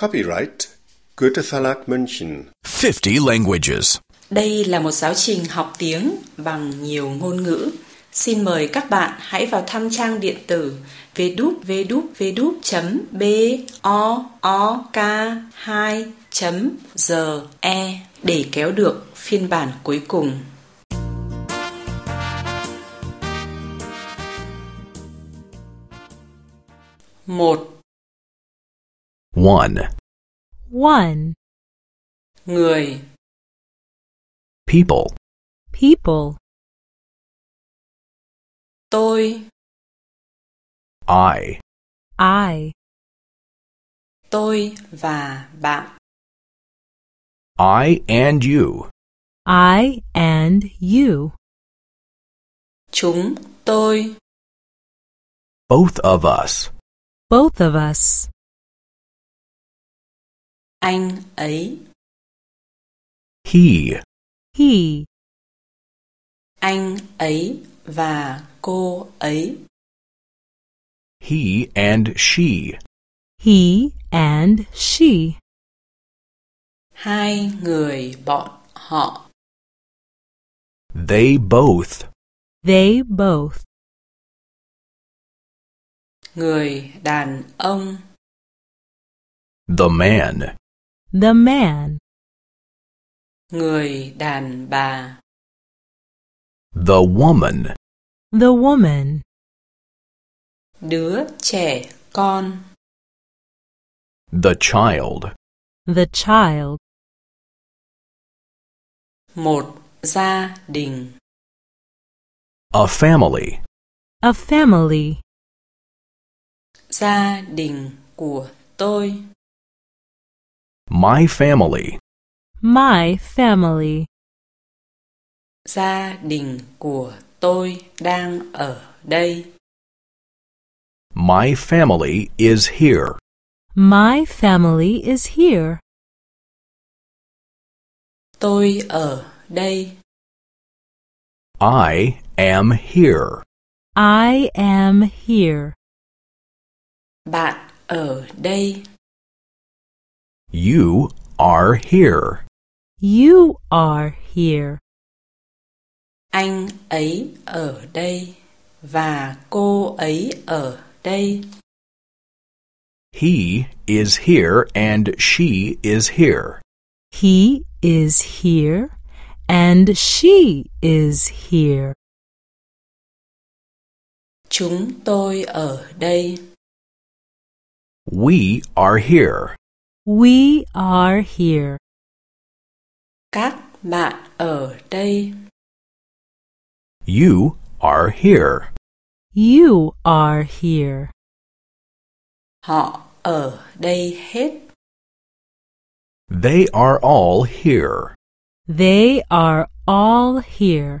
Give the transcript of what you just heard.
Copyright Goethe Verlag München. 50 languages. Đây là một giáo trình học tiếng bằng nhiều ngôn ngữ. Xin mời các bạn hãy vào thăm trang điện tử www.book2.ge để kéo được phiên bản cuối cùng. Một One. One. người People. People. tôi I. I. tôi và bạn I and you. I and you. chúng tôi Both of us. Both of us. Anh ấy He. He. anh ấy và cô ấy He and she. He and she. hai người bọn họ They both. They both. người đàn ông The man. The man. người đàn bà The woman. The woman. đứa trẻ con The child. The child. một gia đình A family. A family. gia đình của tôi My family. My family. gia đình của tôi đang ở đây My family is here. My family is here. tôi ở đây I am here. I am here. bạn ở đây You are here. You are here. anh ấy ở đây và cô ấy ở đây He is here and she is here. He is here and she is here. chúng tôi ở đây We are here. We are here. các bạn ở đây You are here. You are here. họ ở đây hết They are all here. They are all here.